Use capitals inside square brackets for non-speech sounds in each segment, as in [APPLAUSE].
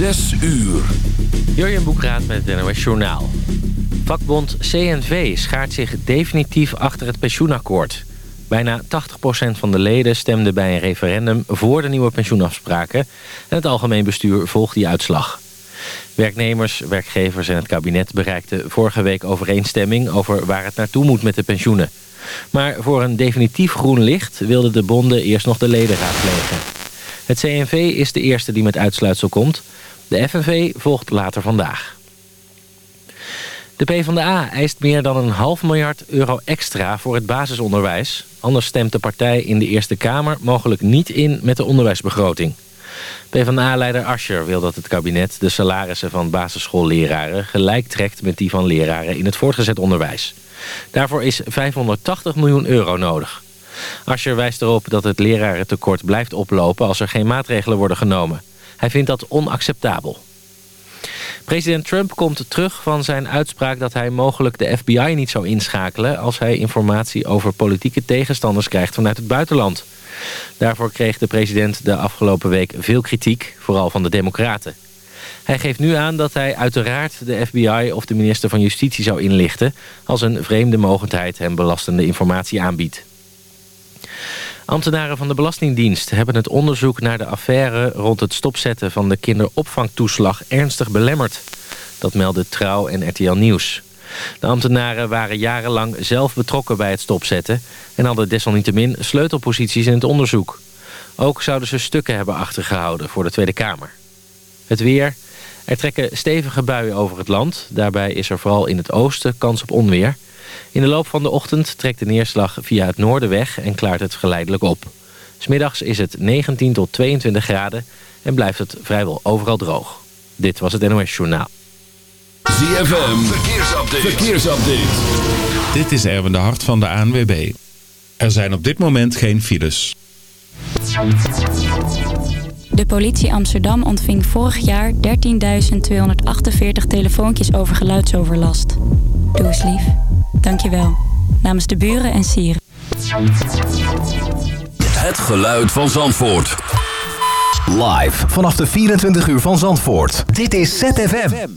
Zes uur. Jurjen Boekraat met het NOS Journaal. Vakbond CNV schaart zich definitief achter het pensioenakkoord. Bijna 80% van de leden stemde bij een referendum voor de nieuwe pensioenafspraken... en het algemeen bestuur volgt die uitslag. Werknemers, werkgevers en het kabinet bereikten vorige week overeenstemming... over waar het naartoe moet met de pensioenen. Maar voor een definitief groen licht wilden de bonden eerst nog de leden raadplegen. Het CNV is de eerste die met uitsluitsel komt. De FNV volgt later vandaag. De PvdA eist meer dan een half miljard euro extra voor het basisonderwijs. Anders stemt de partij in de Eerste Kamer mogelijk niet in met de onderwijsbegroting. PvdA-leider Ascher wil dat het kabinet de salarissen van basisschoolleraren gelijk trekt met die van leraren in het voortgezet onderwijs. Daarvoor is 580 miljoen euro nodig. Ascher wijst erop dat het lerarentekort blijft oplopen als er geen maatregelen worden genomen. Hij vindt dat onacceptabel. President Trump komt terug van zijn uitspraak dat hij mogelijk de FBI niet zou inschakelen... als hij informatie over politieke tegenstanders krijgt vanuit het buitenland. Daarvoor kreeg de president de afgelopen week veel kritiek, vooral van de democraten. Hij geeft nu aan dat hij uiteraard de FBI of de minister van Justitie zou inlichten... als een vreemde mogendheid hem belastende informatie aanbiedt. Ambtenaren van de Belastingdienst hebben het onderzoek naar de affaire... rond het stopzetten van de kinderopvangtoeslag ernstig belemmerd. Dat meldde Trouw en RTL Nieuws. De ambtenaren waren jarenlang zelf betrokken bij het stopzetten... en hadden desalniettemin sleutelposities in het onderzoek. Ook zouden ze stukken hebben achtergehouden voor de Tweede Kamer. Het weer. Er trekken stevige buien over het land. Daarbij is er vooral in het oosten kans op onweer... In de loop van de ochtend trekt de neerslag via het noorden weg en klaart het geleidelijk op. Smiddags is het 19 tot 22 graden en blijft het vrijwel overal droog. Dit was het NOS Journaal. ZFM, verkeersupdate. verkeersupdate. Dit is Erwin de Hart van de ANWB. Er zijn op dit moment geen files. De politie Amsterdam ontving vorig jaar 13.248 telefoontjes over geluidsoverlast. Doe eens lief. Dankjewel. Namens de buren en sieren. Het geluid van Zandvoort. Live vanaf de 24 uur van Zandvoort. Dit is ZFM.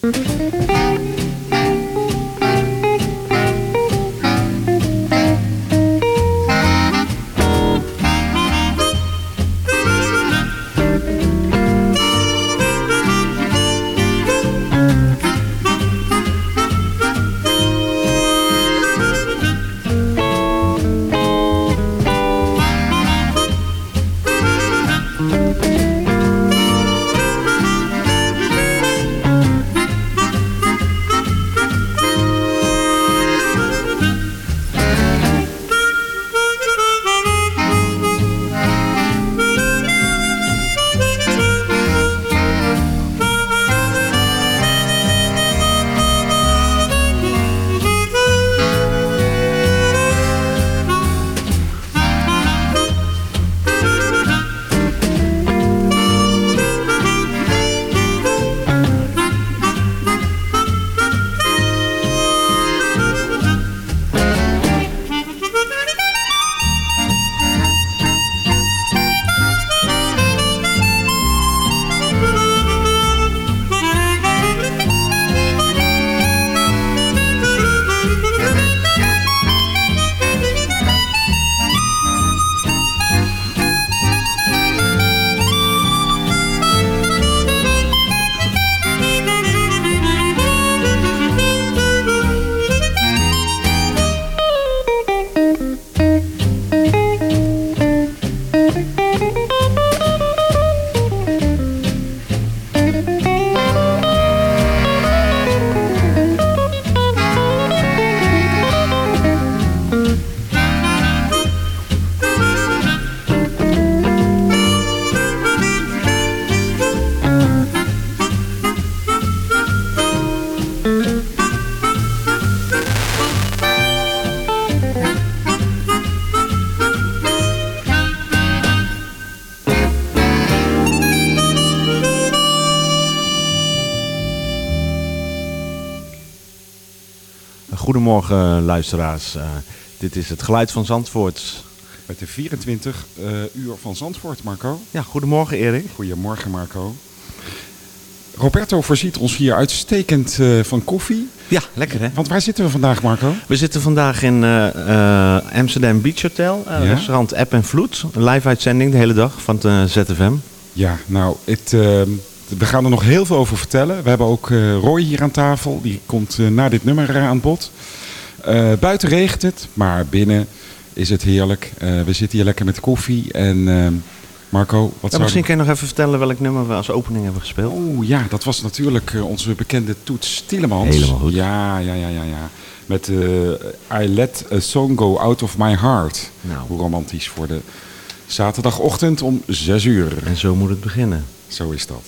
Goedemorgen luisteraars. Uh, het Dit is het geluid van Zandvoort. Met de 24 uh, uur van Zandvoort, Marco. Ja, goedemorgen Erik. Goedemorgen Marco. Roberto voorziet ons hier uitstekend van koffie. Ja, lekker hè. Want waar zitten we vandaag Marco? We zitten vandaag in uh, Amsterdam Beach Hotel. Ja? Restaurant App en Vloed. Een live uitzending de hele dag van het ZFM. Ja, nou, het, we gaan er nog heel veel over vertellen. We hebben ook Roy hier aan tafel. Die komt na dit nummer aan bod. Buiten regent het, maar binnen is het heerlijk. we zitten hier lekker met koffie en... Marco, wat ja, Misschien kan je nog even vertellen welk nummer we als opening hebben gespeeld. Oh ja, dat was natuurlijk uh, onze bekende Toets Tielemans. Helemaal goed. Ja, ja, ja, ja. ja. Met uh, I Let a Song Go Out of My Heart. Nou. Hoe romantisch voor de zaterdagochtend om 6 uur. En zo moet het beginnen. Zo is dat.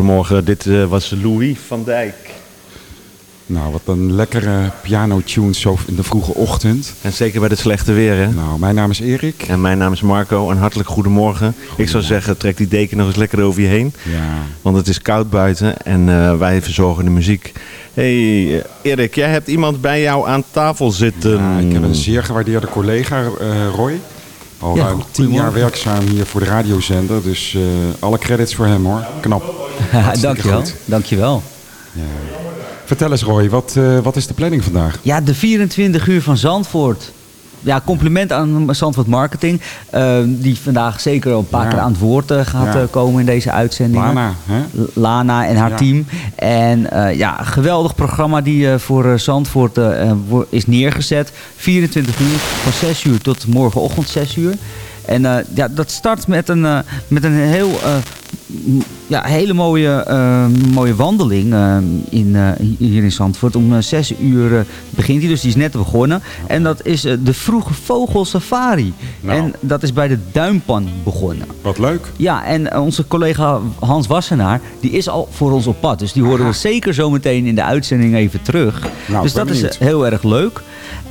Goedemorgen. Dit eh, was Louis van Dijk. Nou, wat een lekkere piano-tune zo in de vroege ochtend. En zeker bij het slechte weer, hè? Nou, mijn naam is Erik. En mijn naam is Marco. En hartelijk goedemorgen. Ik zou zeggen, trek die deken nog eens lekker over je heen. Ja. Want het is koud buiten en eh, wij verzorgen de muziek. hey, Erik, jij hebt iemand bij jou aan tafel zitten. Ja, ik heb een zeer gewaardeerde collega, eh, Roy. Al Ja, ruim tien jaar werkzaam hier voor de radiozender. Dus eh, alle credits voor hem hoor. Knap. [LAUGHS] Dankjewel. goed. dankjewel. Vertel eens Roy, wat, eh, wat is de planning vandaag? Ja, de 24 uur van Zandvoort. Ja, compliment aan Zandvoort Marketing. eh, die vandaag zeker een paar Ja. keer aan het woord eh, gaat Ja. eh, komen in deze uitzending. Lana, hè? Lana en haar Ja. team. En ja, geweldig programma die voor Zandvoort is neergezet. 24 uur, van 6 uur tot morgenochtend 6 uur. En ja, dat start met een, met een heel, ja, hele mooie, eh, mooie wandeling eh, in, eh, hier in Zandvoort. Om eh, 6 uur eh, begint hij, dus die is net begonnen. En dat is de vroege vogelsafari. Nou. En dat is bij de Duimpan begonnen. Wat leuk. Ja, en onze collega Hans Wassenaar, die is al voor ons op pad. Dus die horen we zeker zometeen in de uitzending even terug. Nou, dus dat is heel erg leuk.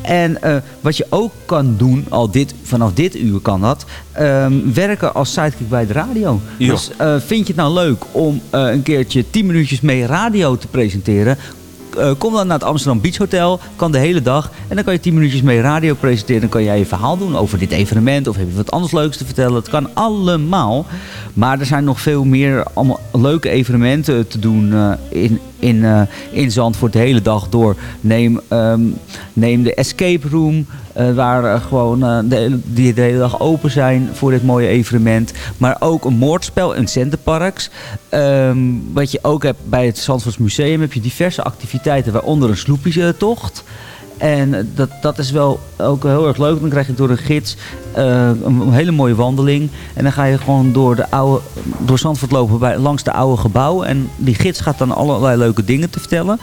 En eh, wat je ook kan doen, al dit, vanaf dit uur kan dat, ehm, werken als sidekick bij de radio. Dus eh, vind je het nou leuk om eh, een keertje 10 minuutjes mee radio te presenteren? Kom dan naar het Amsterdam Beach Hotel. Kan de hele dag. En dan kan je 10 minuutjes mee radio presenteren. Dan kan jij je verhaal doen over dit evenement. Of heb je wat anders leuks te vertellen. Het kan allemaal. Maar er zijn nog veel meer allemaal leuke evenementen te doen in, in, eh, in Zandvoort de hele dag door. Neem, ehm, neem de escape room. eh, waar eh, gewoon de, die de hele dag open zijn voor dit mooie evenement. Maar ook een moordspel in Centerparks. Ehm, wat je ook hebt bij het Zandvoorts Museum heb je diverse activiteiten, waaronder een sloepjetocht. En dat, dat is wel ook heel erg leuk. Dan krijg je door een gids eh, een hele mooie wandeling. En dan ga je gewoon door, de oude, door Zandvoort lopen bij, langs de oude gebouwen. En die gids gaat dan allerlei leuke dingen te vertellen.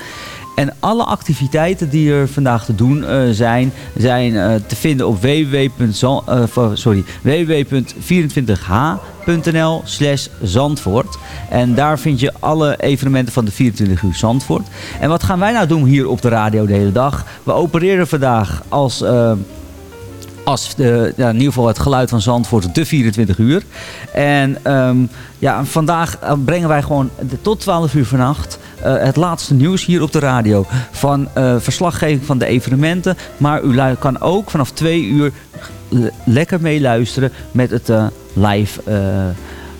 En alle activiteiten die er vandaag te doen eh, zijn, zijn eh, te vinden op www.zan- eh, van- sorry, www.24h.nl slash Zandvoort. En daar vind je alle evenementen van de 24 uur Zandvoort. En wat gaan wij nou doen hier op de radio de hele dag? We opereren vandaag als... als de, ja, in ieder geval het geluid van Zandvoort de 24 uur. En ehm, ja, vandaag eh, brengen wij gewoon de- tot 12 uur vannacht eh, het laatste nieuws hier op de radio. Van eh, verslaggeving van de evenementen. Maar u kan ook vanaf 2 uur le- lekker meeluisteren met het eh, live, eh,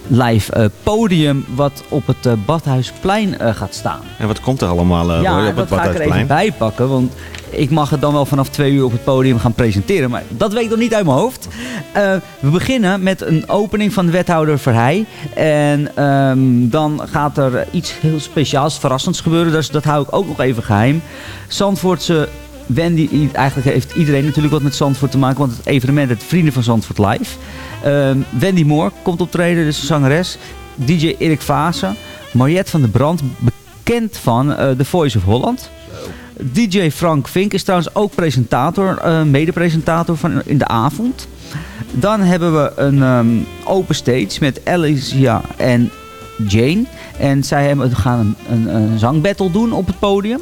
live eh, podium wat op het eh, Badhuisplein eh, gaat staan. En wat komt er allemaal eh, Ja, op het dat ga ik er even Badhuisplein? bij pakken. Want ik mag het dan wel vanaf twee uur op het podium gaan presenteren. Maar dat weet ik nog niet uit mijn hoofd. Eh, we beginnen met een opening van wethouder Verheij. En ehm, dan gaat er iets heel speciaals, verrassends gebeuren. Dus dat hou ik ook nog even geheim. Zandvoortse... Wendy, eigenlijk heeft iedereen natuurlijk wat met Zandvoort te maken. Want het evenement, het Vrienden van Zandvoort Live. Ehm, Wendy Moore komt optreden, dus zangeres. DJ Erik Vaassen. Mariette van der Brand, bekend van eh, The Voice of Holland. DJ Frank Vink is trouwens ook presentator, eh mede-presentator van in de avond. Dan hebben we een ehm, open stage met Alicia en Jane. En zij hebben, gaan een, een, zangbattle doen op het podium.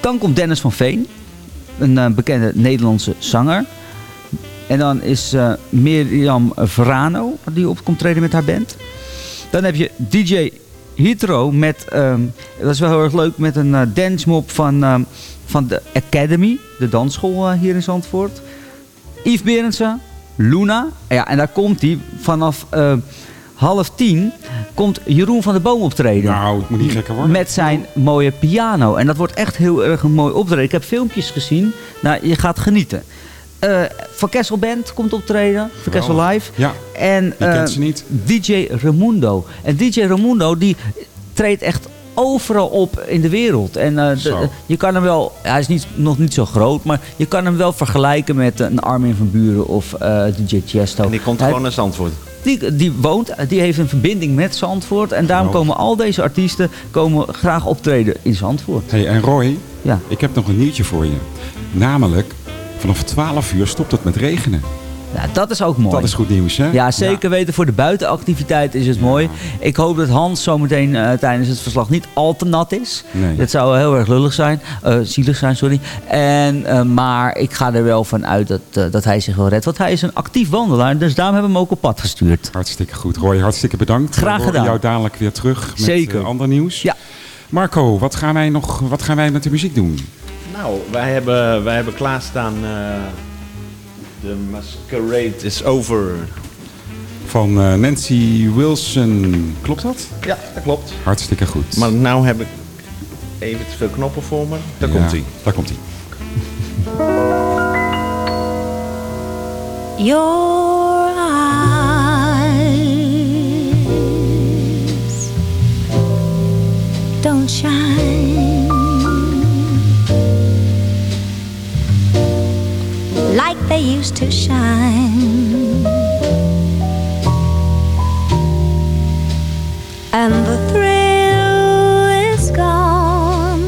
Dan komt Dennis van Veen, een eh, bekende Nederlandse zanger. En dan is eh, Mirjam Verano, die op komt treden met haar band. Dan heb je DJ Hitro met, ehm, dat is wel heel erg leuk, met een eh dancemop van, ehm, van de Academy, de dansschool eh, hier in Zandvoort. Yves Berendsen, Luna. Ja, en daar komt hij vanaf eh, half tien komt Jeroen van der Boom optreden. Nou, het moet niet gekker worden. Met zijn mooie piano. En dat wordt echt heel erg een mooi optreden. Ik heb filmpjes gezien. Nou, je gaat genieten. Eh Van Kessel Band komt optreden. Van Kessel Geweldig. Live. Ja, En wie eh, kent ze niet? DJ Ramundo. En DJ Ramundo die treedt echt overal op in de wereld. En eh, de- je kan hem wel, hij is niet, nog niet zo groot, maar je kan hem wel vergelijken met een Armin van Buren of DJ Chesto. En die komt Hij- gewoon naar Zandvoort. die, die woont, die heeft een verbinding met Zandvoort. En daarom Oh. komen al deze artiesten komen graag optreden in Zandvoort. Hey, en Roy, Ja. ik heb nog een nieuwtje voor je. Namelijk, vanaf 12 uur stopt het met regenen. Ja, dat is ook mooi. Dat is goed nieuws, hè? Ja, zeker weten. Voor de buitenactiviteit is het mooi. Ik hoop dat Hans zometeen eh, tijdens het verslag niet al te nat is. Nee. Dat zou heel erg lullig zijn. eh, zielig zijn, sorry. En, eh, maar ik ga er wel van uit dat, dat hij zich wel redt. Want hij is een actief wandelaar. Dus daarom hebben we hem ook op pad gestuurd. Hartstikke goed. Roy, hartstikke bedankt. Graag gedaan. jou dadelijk weer terug met Zeker. ander nieuws. Ja. Marco, wat gaan wij nog wat gaan wij met de muziek doen? Nou, wij hebben, wij hebben klaarstaan... eh The Masquerade is Over. Van eh, Nancy Wilson. Klopt dat? Ja, dat klopt. Hartstikke goed. Maar nou heb ik even te veel knoppen voor me. Daar Ja, komt hij. Daar komt hij. Your eyes don't shine like they used to shine, and the thrill is gone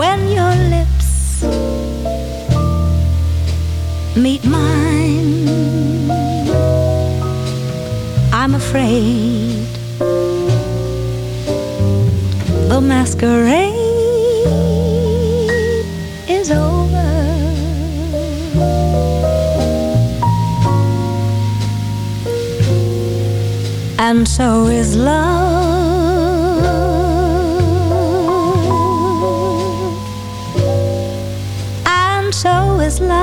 when your lips meet mine. I'm afraid the masquerade And so is love. And so is love.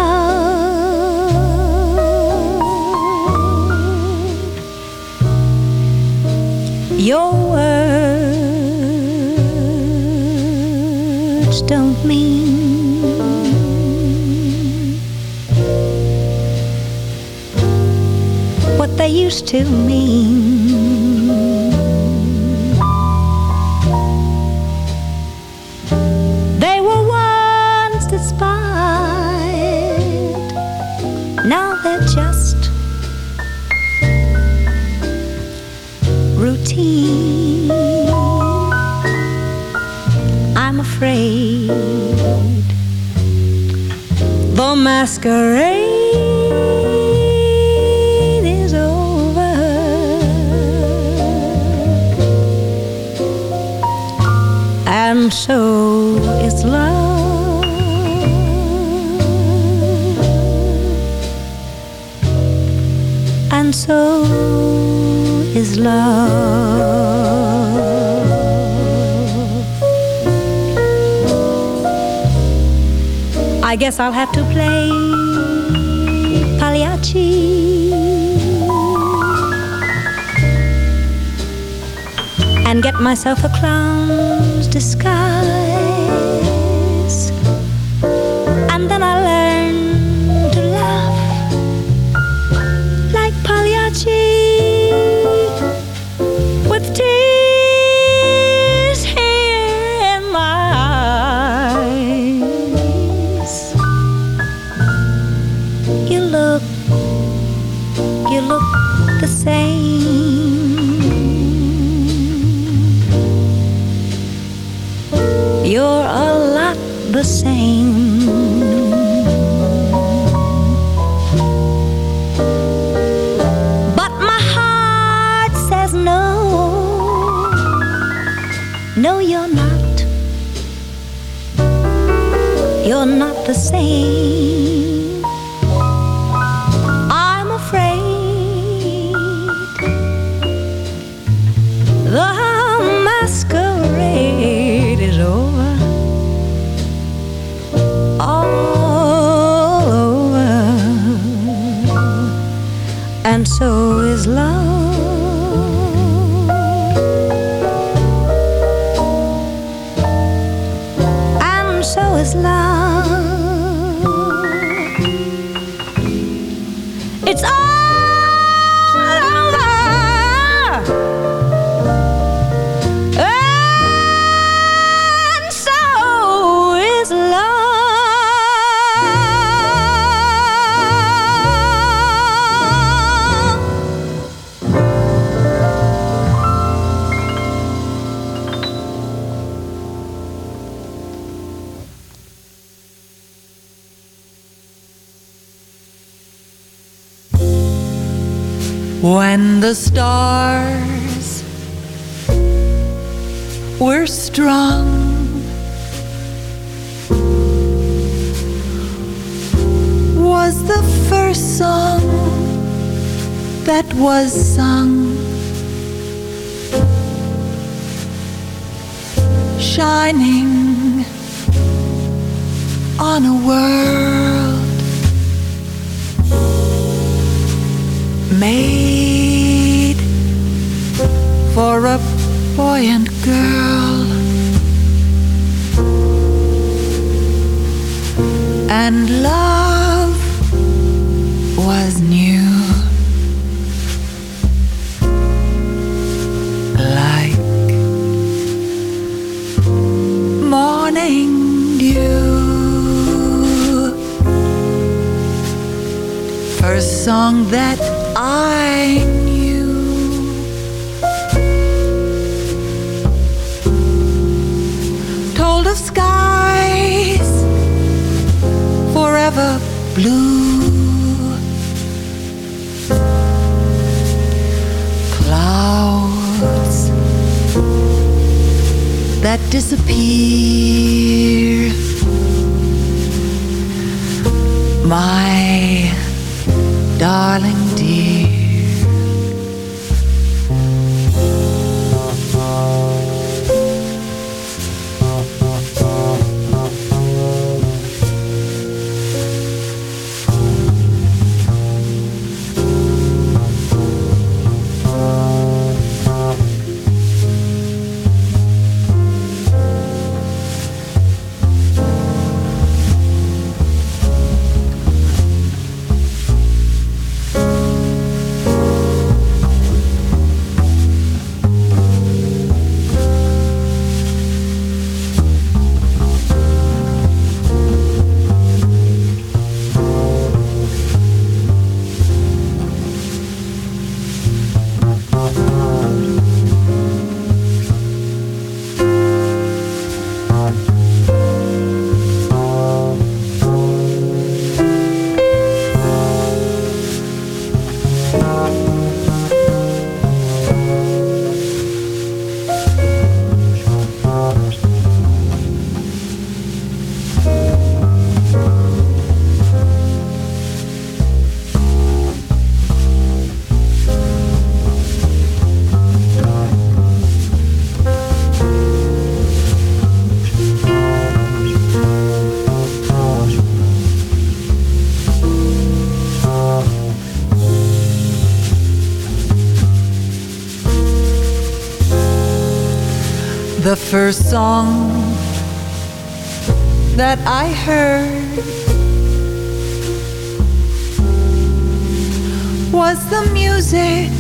Your words don't mean what they used to mean. Despised, now they're just routine. I'm afraid the masquerade is over. And so so is love. I guess I'll have to play Pagliacci and get myself a clown's disguise, and then I'll was sung. Morning dew. First song that I knew. Told of skies forever blue. Disappear. My first song that I heard was the music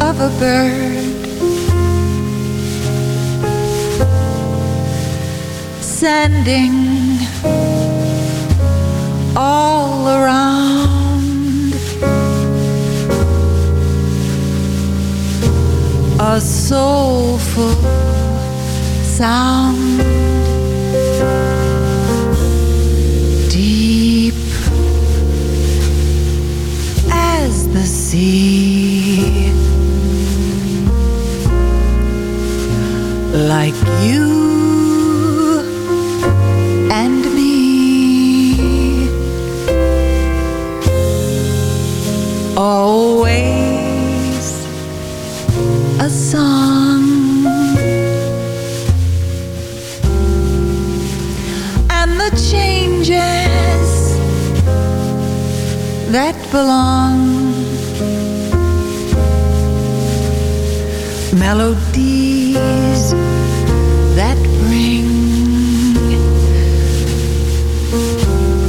of a bird. Sending all around a soulful sound. Deep as the sea. Like you that belong melodies that bring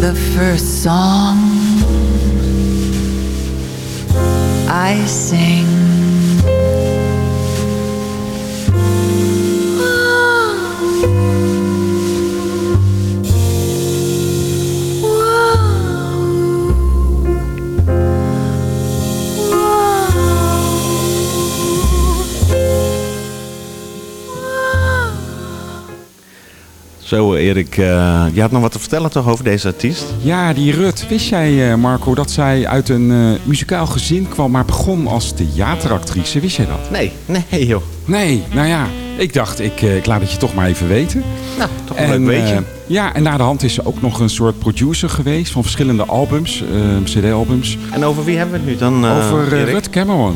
the first song I sing. Zo Erik, eh, je had nog wat te vertellen toch over deze artiest? Ja, die Rut. Wist jij, eh, Marco, dat zij uit een eh, muzikaal gezin kwam, maar begon als theateractrice? Wist jij dat? Nee, nee joh. Nee, nou ja, ik dacht, ik, ik laat het je toch maar even weten. Nou, toch een leuk beetje. ja, en na de hand is ze ook nog een soort producer geweest van verschillende albums, cd-albums. En over wie hebben we het nu dan, Over? Rut Cameron.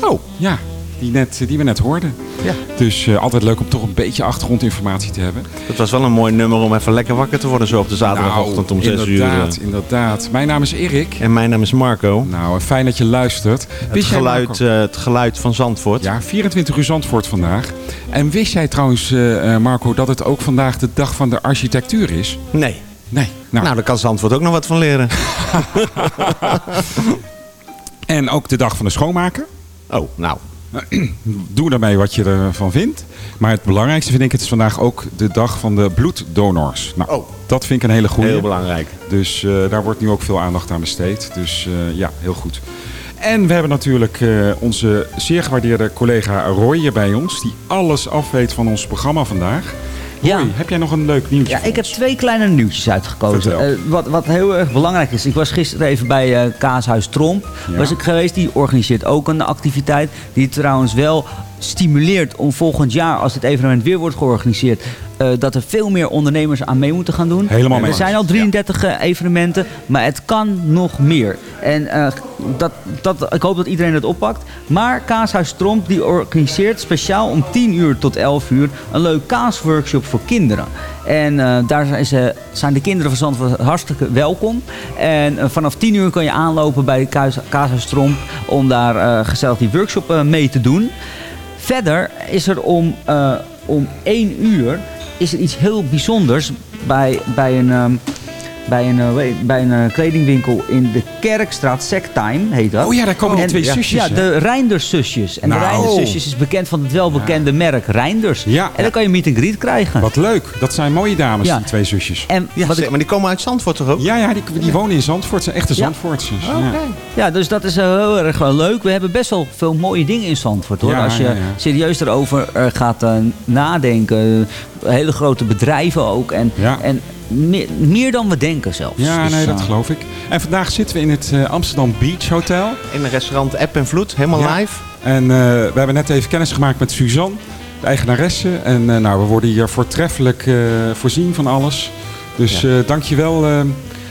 Oh. Ja, die, net, die we net hoorden. Ja. Dus eh, altijd leuk om toch een beetje achtergrondinformatie te hebben. Het was wel een mooi nummer om even lekker wakker te worden zo op de zaterdagochtend om 6 uur. Nou, Inderdaad, inderdaad. Mijn naam is Erik. En mijn naam is Marco. Nou, fijn dat je luistert. Het Wist jij, geluid, eh, het geluid van Zandvoort. Ja, 24 uur Zandvoort vandaag. En wist jij trouwens, eh, Marco, dat het ook vandaag de dag van de architectuur is? Nee. Nee. Nou, Nou, daar kan Zandvoort ook nog wat van leren. [LAUGHS] en ook de dag van de schoonmaker. Oh, nou. [CLEARS THROAT] Doe daarmee wat je ervan vindt. Maar het belangrijkste vind ik, het is vandaag ook de dag van de bloeddonors. Nou, Oh. dat vind ik een hele goede. Heel belangrijk. Dus eh, daar wordt nu ook veel aandacht aan besteed. Dus eh, ja, heel goed. En we hebben natuurlijk eh, onze zeer gewaardeerde collega Roy hier bij ons. Die alles afweet van ons programma vandaag. Ja. Heb jij nog een leuk nieuwtje? Ja, ik heb twee kleine nieuwtjes uitgekozen. Eh, wat, wat heel erg belangrijk is. Ik was gisteren even bij eh, Kaashuis Tromp. Ja. Was ik geweest. Die organiseert ook een activiteit. Die trouwens wel stimuleert om volgend jaar, als het evenement weer wordt georganiseerd, eh, dat er veel meer ondernemers aan mee moeten gaan doen. Helemaal er mee zijn eens. al 33 eh, evenementen, maar het kan nog meer. En eh, dat, dat, ik hoop dat iedereen het oppakt. Maar Kaashuis Tromp die organiseert speciaal om 10 uur tot 11 uur een leuk kaasworkshop voor kinderen. En eh, daar zijn, ze, zijn de kinderen van Zandvoort hartstikke welkom. En eh, vanaf 10 uur kan je aanlopen bij Kaas, Kaashuis Tromp om daar gezellig die workshop mee te doen. Verder is er om, om 1 uur is er iets heel bijzonders bij, bij een, ehm, bij een, eh, bij een eh, kledingwinkel in de Kerkstraat, Sectime heet dat. Oh ja, daar komen die En- twee ja, zusjes, Ja, hè? de Reinders zusjes. En Nou. de Reinders zusjes is bekend van het welbekende merk Reinders. Ja. En dan kan je meet and greet krijgen. Wat leuk. Dat zijn mooie dames, Ja. die twee zusjes. En Ja, wat ik maar die komen uit Zandvoort toch ook? Ja, ja die, die wonen in Zandvoort. Ze zijn echte Ja. Zandvoortses. Oké. Ja. Ja, dus dat is eh, heel erg wel leuk. We hebben best wel veel mooie dingen in Zandvoort hoor. Ja, Als je ja, ja. serieus erover gaat nadenken. hele grote bedrijven ook. En, Ja. en meer, meer dan we denken zelfs. Ja, Dus, nee, dat eh, geloof ik. En vandaag zitten we in het eh, Amsterdam Beach Hotel. In een restaurant App en Vloed, helemaal Ja. live. En eh, we hebben net even kennis gemaakt met Suzanne, de eigenaresse. En eh, nou, we worden hier voortreffelijk eh, voorzien van alles. Dus eh dankjewel.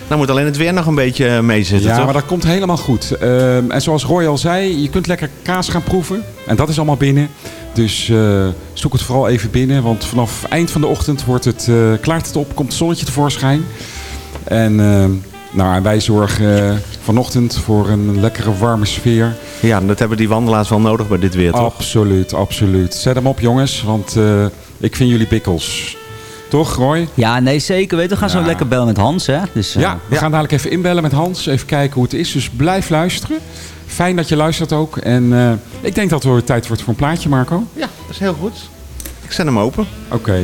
Nou moet alleen het weer nog een beetje meezitten, ja, toch? maar dat komt helemaal goed. Ehm, en zoals Roy al zei, je kunt lekker kaas gaan proeven. En dat is allemaal binnen. Dus eh, zoek het vooral even binnen. Want vanaf eind van de ochtend wordt het, eh, klaart het op, komt het zonnetje tevoorschijn. En ehm, nou, en wij zorgen eh, vanochtend voor een lekkere warme sfeer. Ja, dat hebben die wandelaars wel nodig bij dit weer, toch? Absoluut, absoluut. Zet hem op jongens, want eh, ik vind jullie bikkels. Toch, Roy? Ja, nee, zeker. Weet, je, we gaan zo Ja. lekker bellen met Hans. Hè? Dus, eh, Ja, we gaan dadelijk even inbellen met Hans. Even kijken hoe het is. Dus blijf luisteren. Fijn dat je luistert ook. En eh, ik denk dat het weer tijd wordt voor een plaatje, Marco. Ja, dat is heel goed. Ik zet hem open. Oké.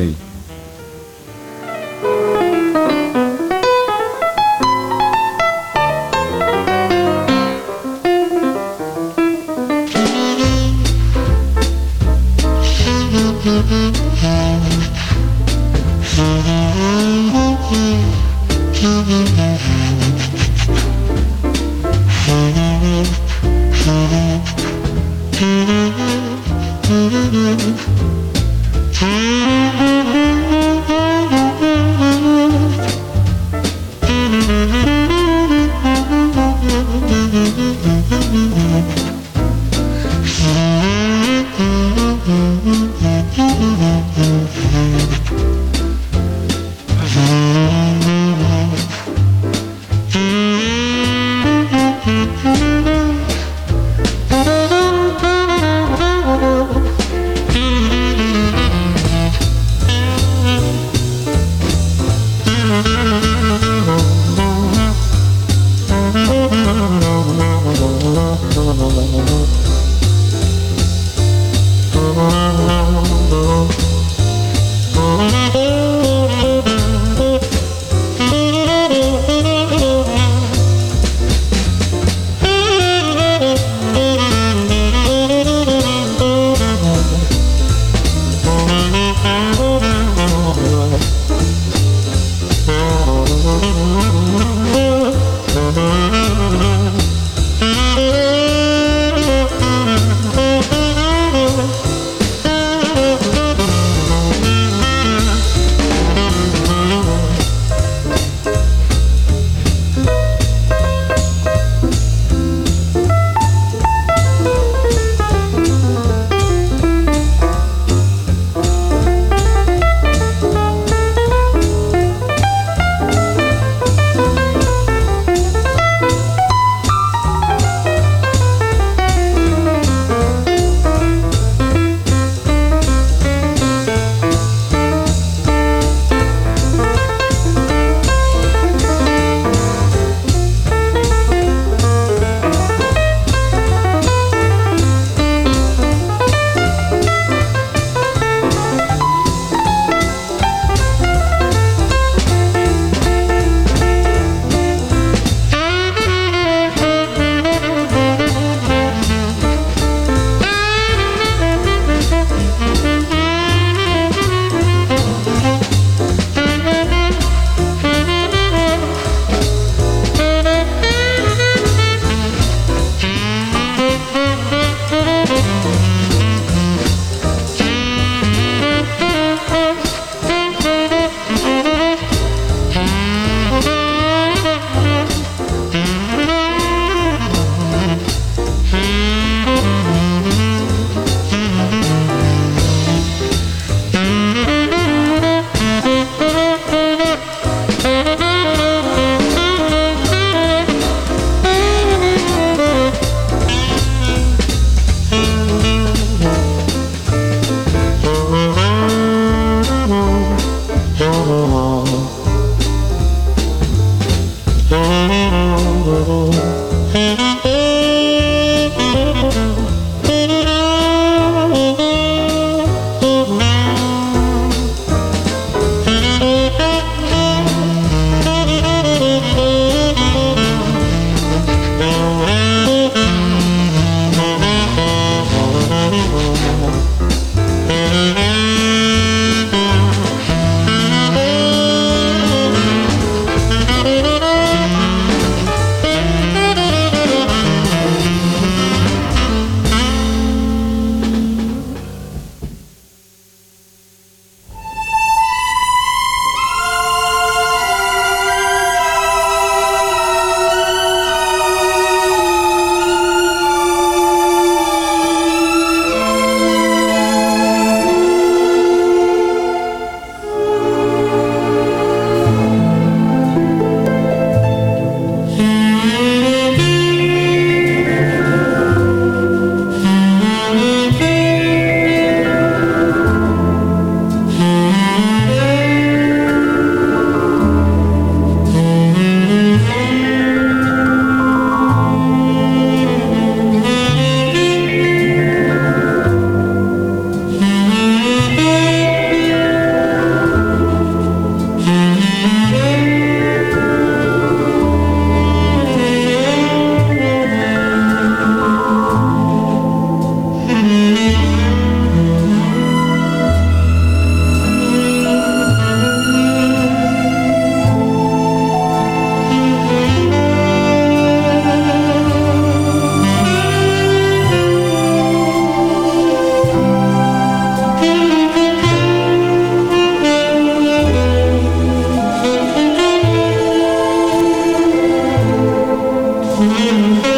Mm-hmm.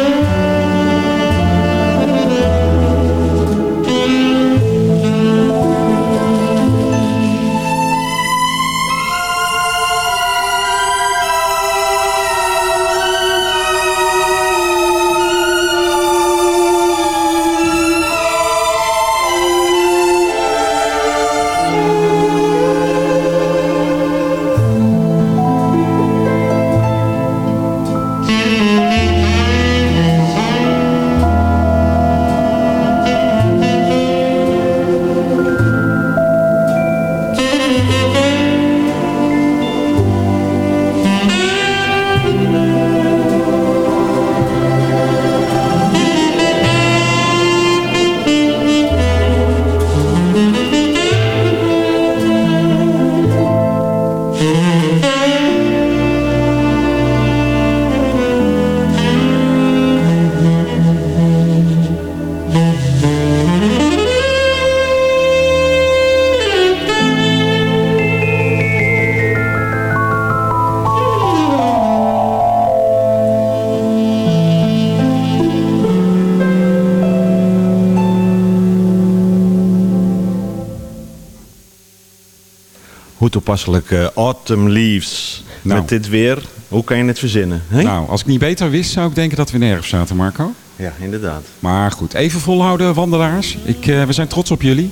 Hoe toepasselijk eh, Autumn Leaves. Nou. Met dit weer, hoe kan je het verzinnen? Nou, als ik niet beter wist, zou ik denken dat we nergens zaten, Marco. Ja, inderdaad. Maar goed, even volhouden, wandelaars. Ik, eh, we zijn trots op jullie.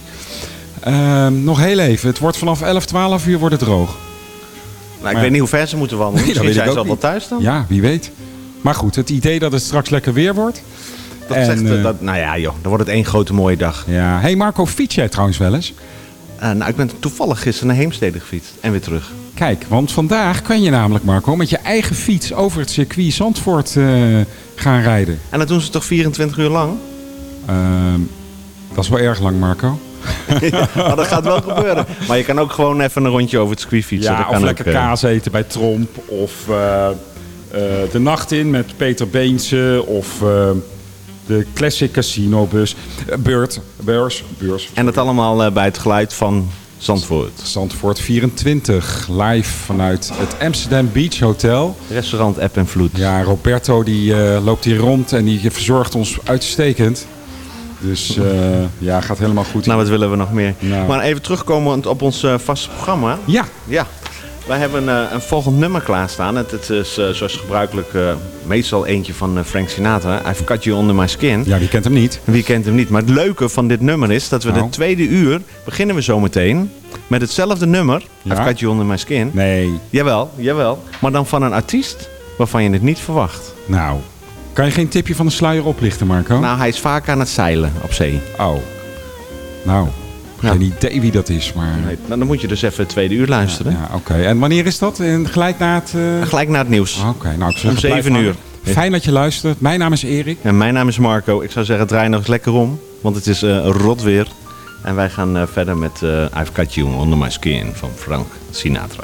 Ehm, nog heel even. Het wordt vanaf 11, 12 uur wordt het droog. Nou, ik Maar- weet niet hoe ver ze moeten wandelen. [LAUGHS] Nee, Misschien zijn ik ze al wel thuis dan? Ja, wie weet. Maar goed, het idee dat het straks lekker weer wordt. Dat En, zegt, eh, dat, nou ja, joh, dan wordt het één grote mooie dag. Ja. hey Marco, fiets jij trouwens wel eens? Eh, nou, ik ben toevallig gisteren naar Heemstede gefietst en weer terug. Kijk, want vandaag kan je namelijk, Marco, met je eigen fiets over het circuit Zandvoort eh, gaan rijden. En dat doen ze toch 24 uur lang? Ehm, dat is wel erg lang, Marco. [LAUGHS] maar dat gaat wel gebeuren. Maar je kan ook gewoon even een rondje over het circuit fietsen. Ja, dat of kan lekker ook, eh, kaas eten bij Tromp. Of de nacht in met Peter Beense. Of eh, de Classic Casino bus. Eh, beurt, beurs, beurs. En dat allemaal eh, bij het geluid van Zandvoort. Zandvoort 24. Live vanuit het Amsterdam Beach Hotel. Restaurant App en Vloed. Ja, Roberto die eh, loopt hier rond en die verzorgt ons uitstekend. Dus ja, gaat helemaal goed. Nou, wat willen we nog meer? Nou. Maar even terugkomen op ons vaste programma. Ja, Ja, wij hebben eh, een volgend nummer klaarstaan. Het, het is eh, zoals gebruikelijk eh, meestal eentje van Frank Sinatra. I've cut you under my skin. ja, wie kent hem niet? Wie kent hem niet? Maar het leuke van dit nummer is dat we Nou. de tweede uur beginnen we zo meteen met hetzelfde nummer. Ja. I've cut you under my skin. Nee, Jawel, jawel. Maar dan van een artiest waarvan je het niet verwacht. nou. Kan je geen tipje van de sluier oplichten, Marco? Nou, hij is vaak aan het zeilen op zee. Oh. Nou, Ja. geen idee wie dat is, maar... Nee, nou, dan moet je dus even het tweede uur luisteren. Ja, oké. En wanneer is dat? En gelijk na het... eh, Gelijk na het nieuws. Oké, nou ik zeg Om zeven uur. Fijn dat je luistert. Mijn naam is Erik. En mijn naam is Marco. Ik zou zeggen, draai nog eens lekker om. Want het is eh, rot weer. En wij gaan eh, verder met I've Got You Under My Skin van Frank Sinatra.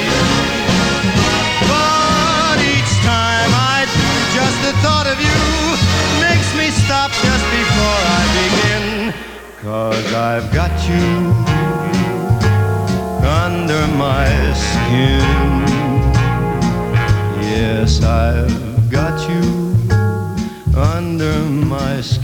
thought of you makes me stop just before I begin. Cause I've got you under my skin. Yes, I've got you under my skin.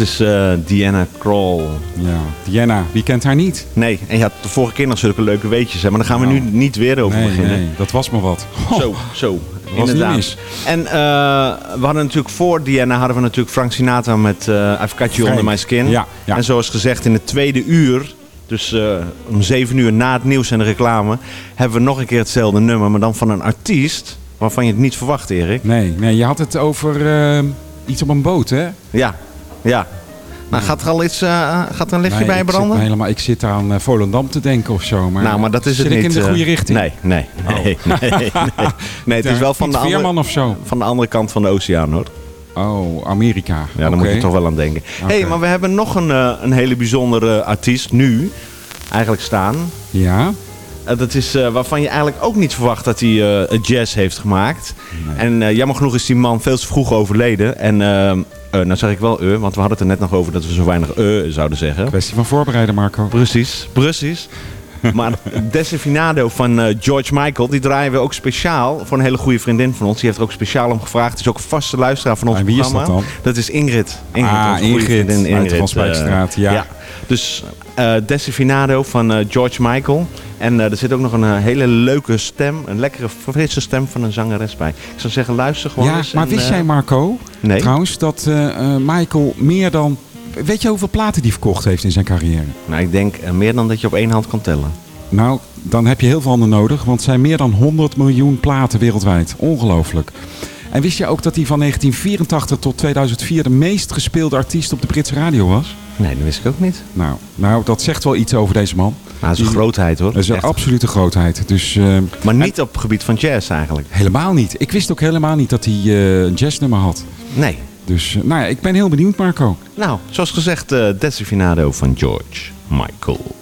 Dat is eh Diana Krall. Ja, Diana, wie kent haar niet? Nee, en je had de vorige keer nog zulke leuke weetjes. Hè, maar daar gaan we nu niet weer over nee, beginnen. nee, dat was maar wat. Zo, zo. inderdaad. En eh, we hadden natuurlijk voor Diana hadden we natuurlijk Frank Sinatra met eh I've Got You Under. My Skin. Ja, ja. En zoals gezegd in het tweede uur, dus eh, om zeven uur na het nieuws en de reclame, hebben we nog een keer hetzelfde nummer, maar dan van een artiest waarvan je het niet verwacht, Erik. Nee, nee, je had het over iets op een boot, hè? Ja, ja. Nou, gaat er al iets, eh, gaat er een lichtje Nee, bij ik branden? Me helemaal, ik zit aan eh, Volendam te denken of zo. Maar, nou, maar dat is zit het ik niet. in de eh, goede richting? Nee, nee, nee, nee, nee. [LAUGHS] Nee, het is wel van de, andere, of zo? van de andere kant van de oceaan, hoor. Oh, Amerika. Ja, daar moet je toch wel aan denken. Hé, hey, maar we hebben nog een, eh, een hele bijzondere artiest nu eigenlijk staan. Ja? Eh, dat is eh, waarvan je eigenlijk ook niet verwacht dat hij eh, jazz heeft gemaakt. En jammer genoeg is die man veel te vroeg overleden. En eh, eh, nou zeg ik wel eh, want we hadden het er net nog over dat we zo weinig eh zouden zeggen. Kwestie van voorbereiden, Marco. Precies, precies. [LAUGHS] Maar Desafinado van eh, George Michael, die draaien we ook speciaal voor een hele goede vriendin van ons. Die heeft er ook speciaal om gevraagd. Het is ook een vaste luisteraar van ons En wie is programma. dat dan? Dat is Ingrid. Ingrid Ah, onze Ingrid, vriendin uit Spijkstraat, eh, ja. Dus eh Desafinado van George Michael. En er zit ook nog een hele leuke stem, een lekkere frisse stem van een zangeres bij. Ik zou zeggen, luister gewoon Ja, eens. maar en, wist jij, Marco, Nee. trouwens, dat Michael meer dan... Weet je hoeveel platen die verkocht heeft in zijn carrière? Nou, ik denk eh, meer dan dat je op één hand kan tellen. Nou, dan heb je heel veel handen nodig, want het zijn meer dan 100 miljoen platen wereldwijd. Ongelooflijk. En wist je ook dat hij van 1984 tot 2004 de meest gespeelde artiest op de Britse radio was? Nee, dat wist ik ook niet. Nou, nou dat zegt wel iets over deze man. Maar dat is een grootheid hoor. Dat is een Echt. absolute grootheid. Dus, eh, Maar niet op het gebied van jazz eigenlijk. helemaal niet. Ik wist ook helemaal niet dat hij eh, een jazznummer had. Nee. Dus eh, nou ja, ik ben heel benieuwd, Marco. Nou, zoals gezegd, Desafinado van George Michael.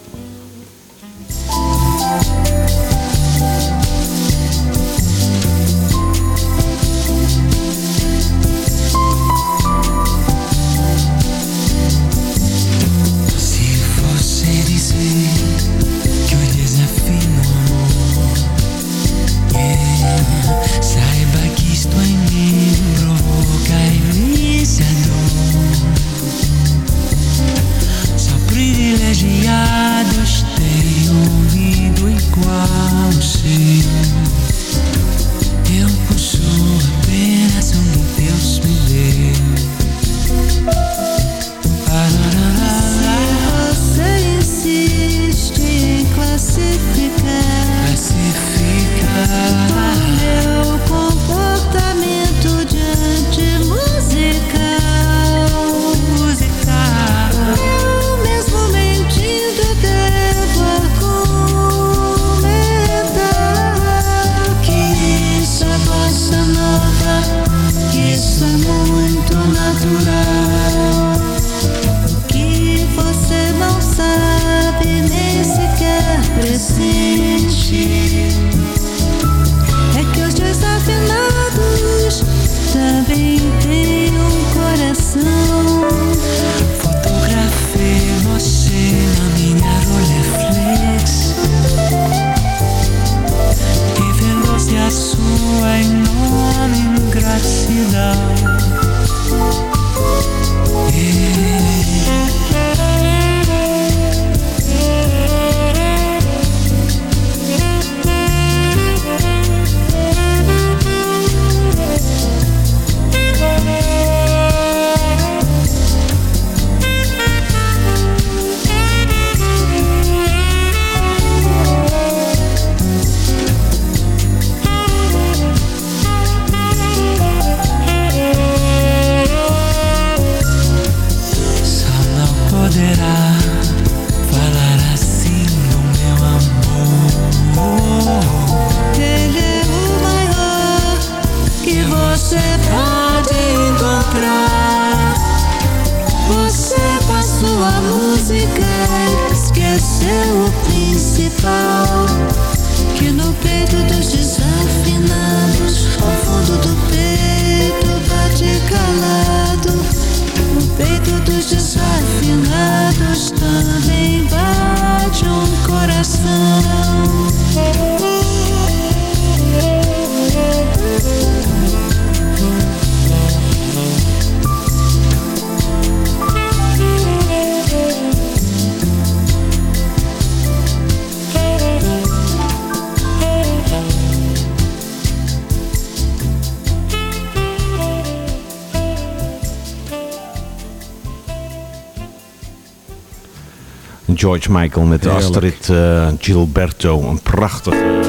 George Michael met Heerlijk. Astrid eh, Gilberto. Een prachtige,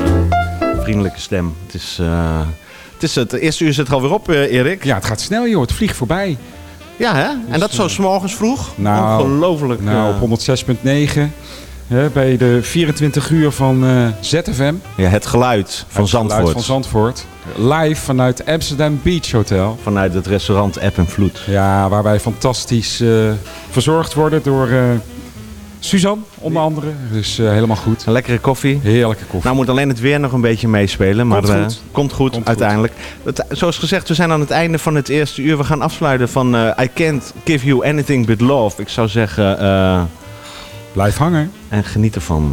vriendelijke stem. Het is, eh, het is het eerste uur zit er alweer op, eh, Erik. Ja, het gaat snel joh. Het vliegt voorbij. Ja, hè? En dat zo s'morgens vroeg? Nou, Ongelooflijk. Nou, op 106.9. hè, bij de 24 uur van ZFM. ja, het geluid van Het geluid Zandvoort. van Zandvoort. Live vanuit Amsterdam Beach Hotel. Vanuit het restaurant App en Vloed. Ja, waar wij fantastisch verzorgd worden door Suzanne, onder andere. Dus helemaal goed. Een lekkere koffie. Heerlijke koffie. Nou moet alleen het weer nog een beetje meespelen. Maar Komt eh, goed. komt goed Komt uiteindelijk. Het- zoals gezegd, we zijn aan het einde van het eerste uur. We gaan afsluiten van eh, I Can't Give You Anything But Love. Ik zou zeggen... Blijf hangen. en geniet ervan.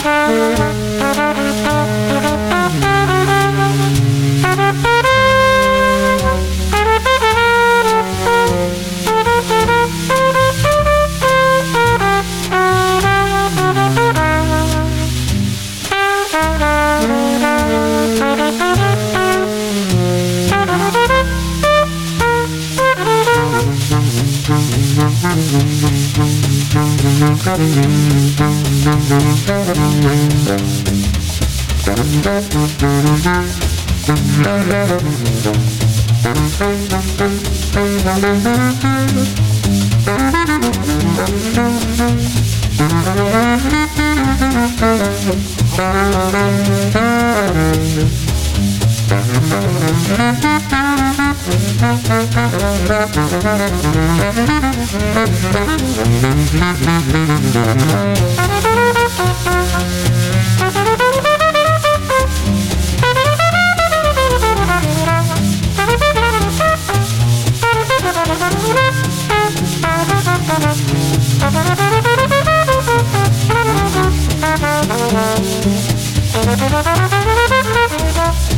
Thank you. Thank tot